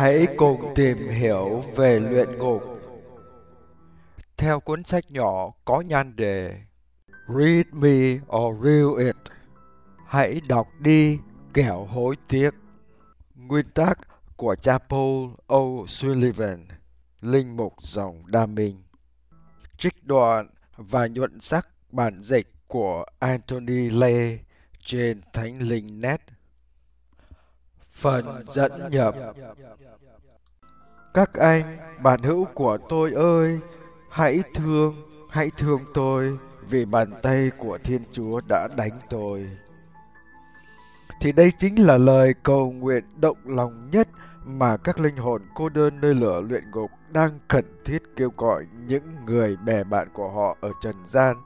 Hãy cùng tìm hiểu về luyện ngục. Theo cuốn sách nhỏ có nhan đề Read me or read it. Hãy đọc đi kẻo hối tiếc. Nguyên tác của cha Paul O'Sullivan, linh mục dòng Đa Minh. Trích đoạn và nhuận sắc bản dịch của Anthony lê trên Thánh Linh Net. Phần dẫn nhập Các anh, bạn hữu của tôi ơi, hãy thương, hãy thương tôi vì bàn tay của Thiên Chúa đã đánh tôi. Thì đây chính là lời cầu nguyện động lòng nhất mà các linh hồn cô đơn nơi lửa luyện ngục đang khẩn thiết kêu gọi những người bè bạn của họ ở trần gian.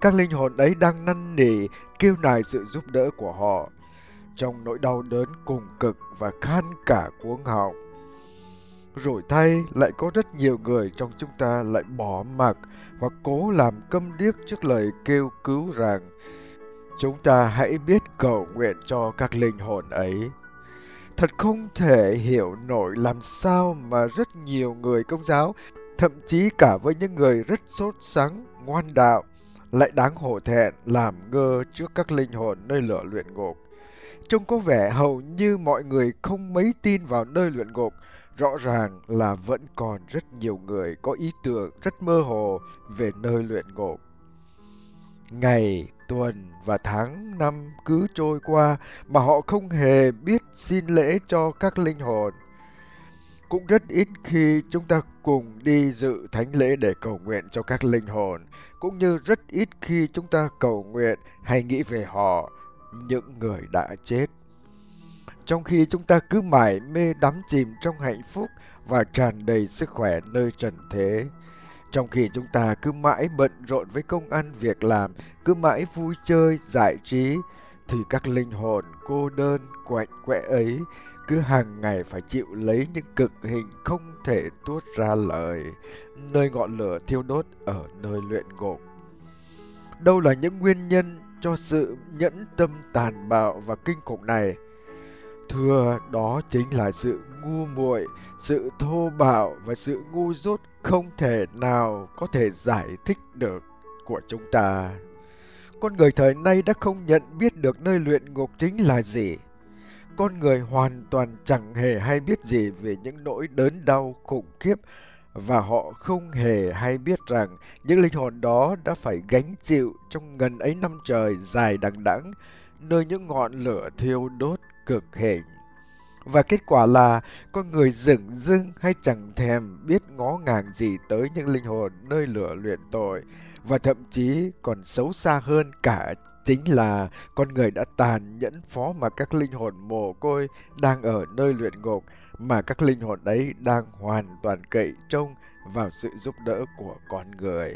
Các linh hồn ấy đang năn nỉ kêu nài sự giúp đỡ của họ trong nỗi đau đớn cùng cực và khan cả cuống họng. Rồi thay lại có rất nhiều người trong chúng ta lại bỏ mặc và cố làm câm điếc trước lời kêu cứu rằng chúng ta hãy biết cầu nguyện cho các linh hồn ấy. Thật không thể hiểu nổi làm sao mà rất nhiều người công giáo, thậm chí cả với những người rất sốt sắng, ngoan đạo, lại đáng hổ thẹn làm ngơ trước các linh hồn nơi lửa luyện ngục. Trông có vẻ hầu như mọi người không mấy tin vào nơi luyện ngục, rõ ràng là vẫn còn rất nhiều người có ý tưởng rất mơ hồ về nơi luyện ngục. Ngày, tuần và tháng năm cứ trôi qua mà họ không hề biết xin lễ cho các linh hồn. Cũng rất ít khi chúng ta cùng đi dự thánh lễ để cầu nguyện cho các linh hồn, cũng như rất ít khi chúng ta cầu nguyện hay nghĩ về họ, những người đã chết. Trong khi chúng ta cứ mải mê đắm chìm trong hạnh phúc và tràn đầy sức khỏe nơi trần thế, trong khi chúng ta cứ mãi bận rộn với công ăn việc làm, cứ mãi vui chơi, giải trí, thì các linh hồn cô đơn, quạnh quẽ ấy cứ hàng ngày phải chịu lấy những cực hình không thể tuốt ra lời, nơi ngọn lửa thiêu đốt ở nơi luyện ngục. Đâu là những nguyên nhân cho sự nhẫn tâm tàn bạo và kinh khủng này? Thưa, đó chính là sự ngu muội, sự thô bạo và sự ngu dốt không thể nào có thể giải thích được của chúng ta. Con người thời nay đã không nhận biết được nơi luyện ngục chính là gì. Con người hoàn toàn chẳng hề hay biết gì về những nỗi đớn đau khủng khiếp và họ không hề hay biết rằng những linh hồn đó đã phải gánh chịu trong ngần ấy năm trời dài đằng đẵng, nơi những ngọn lửa thiêu đốt cực hình. Và kết quả là con người dửng dưng hay chẳng thèm biết ngó ngàng gì tới những linh hồn nơi lửa luyện tội và thậm chí còn xấu xa hơn cả chính là con người đã tàn nhẫn phó mà các linh hồn mồ côi đang ở nơi luyện ngục, mà các linh hồn ấy đang hoàn toàn cậy trông vào sự giúp đỡ của con người.